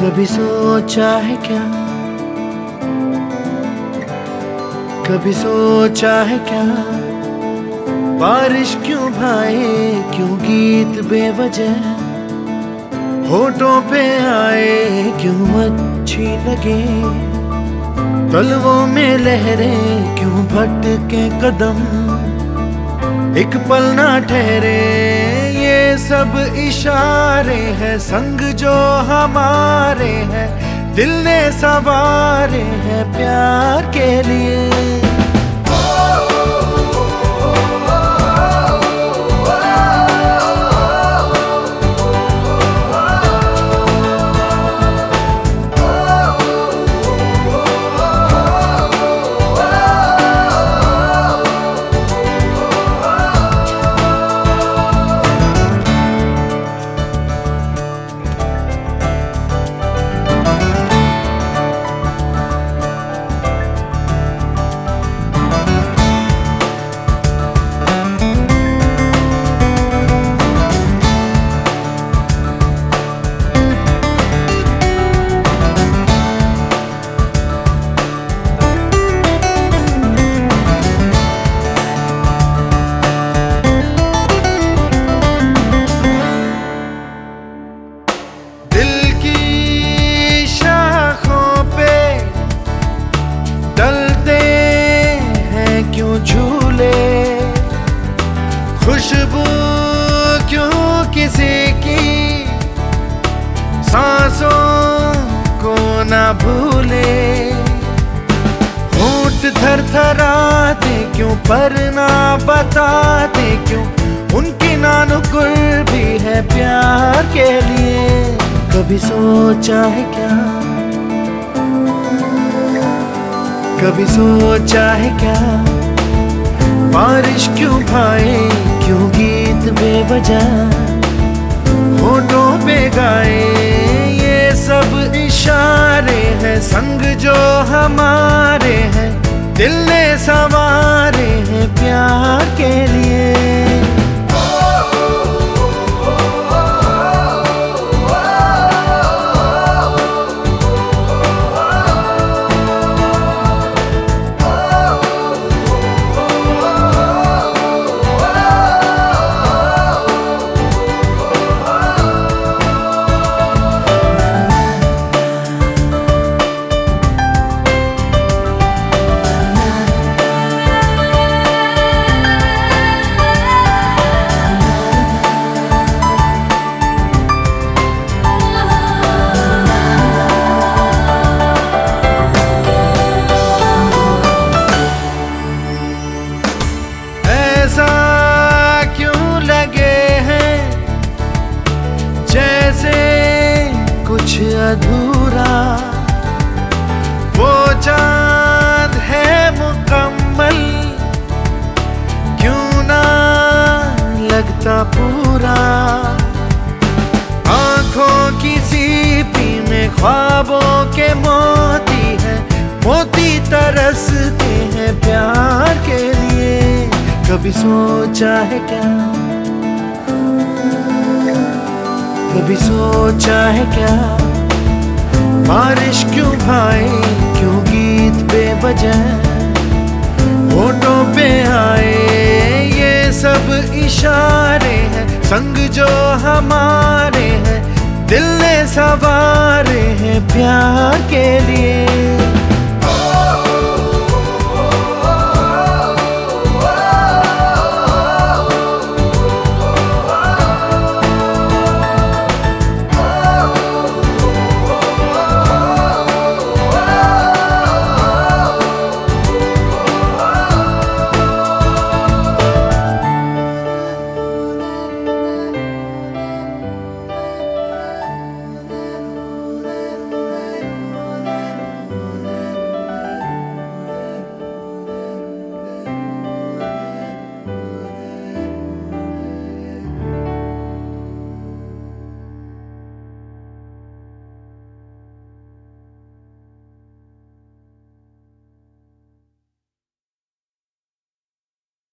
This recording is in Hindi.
कभी सोचा है क्या कभी सोचा है क्या बारिश क्यों भाए क्यों गीत बेवजह होठों पे आए क्यों अच्छी लगे तलवों में लहरें क्यों भटके कदम एक पल ना ठहरे, ये सब इशारे हैं, संग जो हमारे हैं, दिल ने सवारे हैं, प्यार के लिए। थर थराते क्यों? पर ना बताते क्यों? उनकी नानुकुल भी है प्यार के लिए। कभी सोचा है क्या? कभी सोचा है क्या? बारिश क्यों भाए? क्यों गीत बेवजह? होठों पे गाए? ये सब इशारे हैं संग जो हमारे दिल ने सवारे जैसे कुछ अधूरा। वो चाँद है मुकम्मल। क्यों ना लगता पूरा? आँखों की सीपी में ख्वाबों के मोती है। मोती तरसते हैं प्यार के लिए। कभी सोचा है क्या? कभी सोचा है क्या? बारिश क्यों भाई? क्यों गीत पे बेवजह? फ़ोटो पे आए, ये सब इशारे हैं। संग जो हमारे हैं, दिल ने सवारे हैं प्यार के लिए।